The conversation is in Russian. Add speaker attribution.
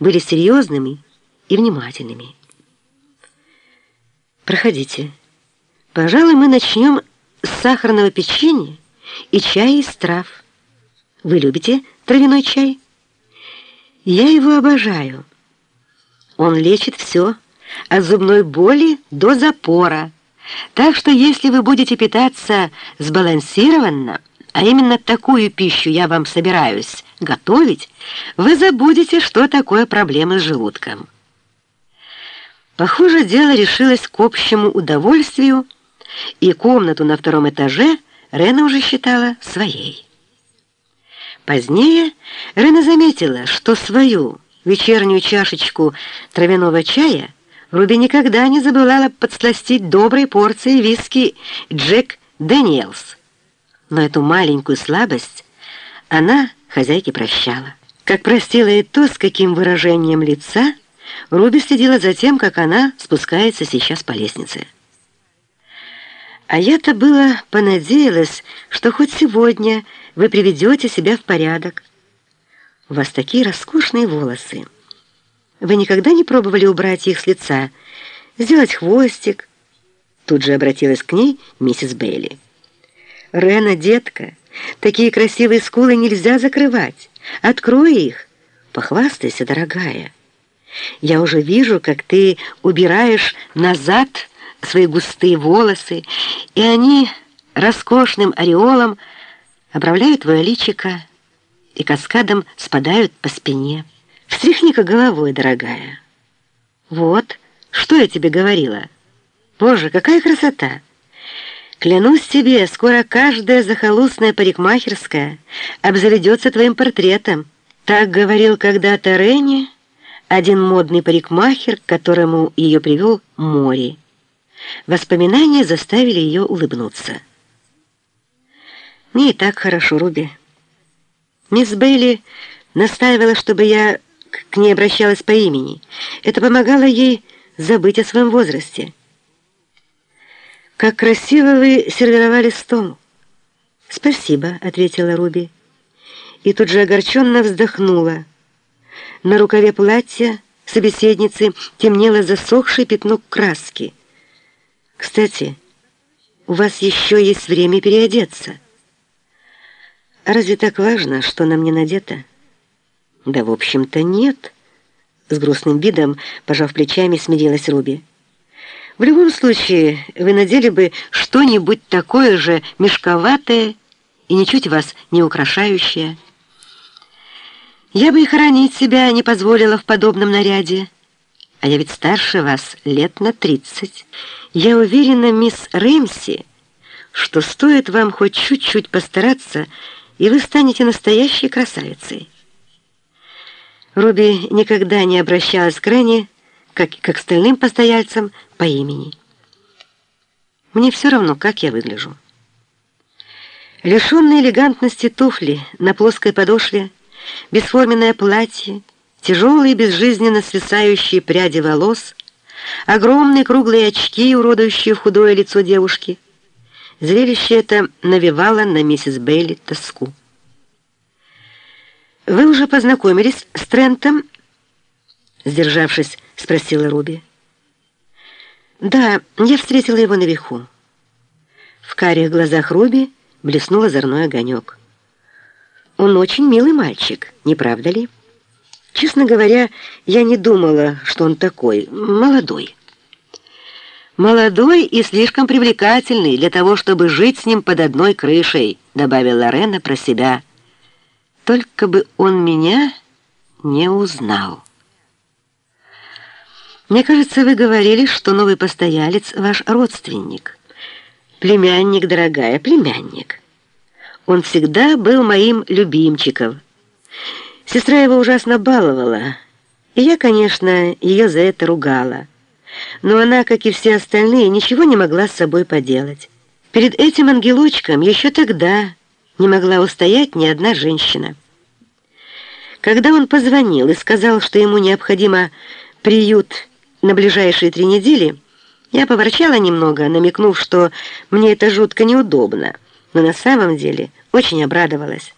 Speaker 1: были серьезными и внимательными. «Проходите. Пожалуй, мы начнем с сахарного печенья и чая из трав. Вы любите травяной чай?» «Я его обожаю. Он лечит все, от зубной боли до запора. Так что если вы будете питаться сбалансированно, а именно такую пищу я вам собираюсь готовить, вы забудете, что такое проблемы с желудком. Похоже, дело решилось к общему удовольствию, и комнату на втором этаже Рена уже считала своей. Позднее Рена заметила, что свою вечернюю чашечку травяного чая Руби никогда не забывала подсластить доброй порцией виски Джек Дэниелс. Но эту маленькую слабость она хозяйке прощала. Как простила и то, с каким выражением лица Руби следила за тем, как она спускается сейчас по лестнице. А я-то было понадеялась, что хоть сегодня вы приведете себя в порядок. У вас такие роскошные волосы. Вы никогда не пробовали убрать их с лица, сделать хвостик? Тут же обратилась к ней миссис Бейли. Рена, детка, такие красивые скулы нельзя закрывать. Открой их. Похвастайся, дорогая. Я уже вижу, как ты убираешь назад свои густые волосы, и они роскошным ореолом обравляют твое личико и каскадом спадают по спине. Встряхни-ка головой, дорогая. Вот, что я тебе говорила. Боже, какая красота! Клянусь тебе, скоро каждая захолустная парикмахерская обзаведется твоим портретом. Так говорил когда-то Ренни, один модный парикмахер, к которому ее привел Мори. Воспоминания заставили ее улыбнуться. Мне и так хорошо, Руби. Мисс Бейли настаивала, чтобы я к ней обращалась по имени. Это помогало ей забыть о своем возрасте. «Как красиво вы сервировали стол!» «Спасибо», — ответила Руби. И тут же огорченно вздохнула. На рукаве платья собеседницы темнело засохшее пятно краски. «Кстати, у вас еще есть время переодеться». «А разве так важно, что нам не надето?» «Да, в общем-то, нет». С грустным видом, пожав плечами, смирилась Руби. «В любом случае, вы надели бы что-нибудь такое же мешковатое и ничуть вас не украшающее. Я бы и хоронить себя не позволила в подобном наряде. А я ведь старше вас лет на тридцать. Я уверена, мисс Рэмси, что стоит вам хоть чуть-чуть постараться, и вы станете настоящей красавицей». Руби никогда не обращалась к Рене, как и к остальным постояльцам, по имени. Мне все равно, как я выгляжу. Лишенные элегантности туфли на плоской подошве, бесформенное платье, тяжелые безжизненно свисающие пряди волос, огромные круглые очки, уродующие худое лицо девушки. Зрелище это навевало на миссис Бейли тоску. «Вы уже познакомились с Трентом?» Сдержавшись, спросила Руби. «Да, я встретила его наверху». В карих глазах Руби блеснул озорной огонек. «Он очень милый мальчик, не правда ли?» «Честно говоря, я не думала, что он такой, молодой». «Молодой и слишком привлекательный для того, чтобы жить с ним под одной крышей», добавила Рена про себя – только бы он меня не узнал. Мне кажется, вы говорили, что новый постоялец ваш родственник. Племянник, дорогая, племянник. Он всегда был моим любимчиком. Сестра его ужасно баловала, и я, конечно, ее за это ругала. Но она, как и все остальные, ничего не могла с собой поделать. Перед этим ангелочком еще тогда не могла устоять ни одна женщина. Когда он позвонил и сказал, что ему необходимо приют на ближайшие три недели, я поворчала немного, намекнув, что мне это жутко неудобно, но на самом деле очень обрадовалась.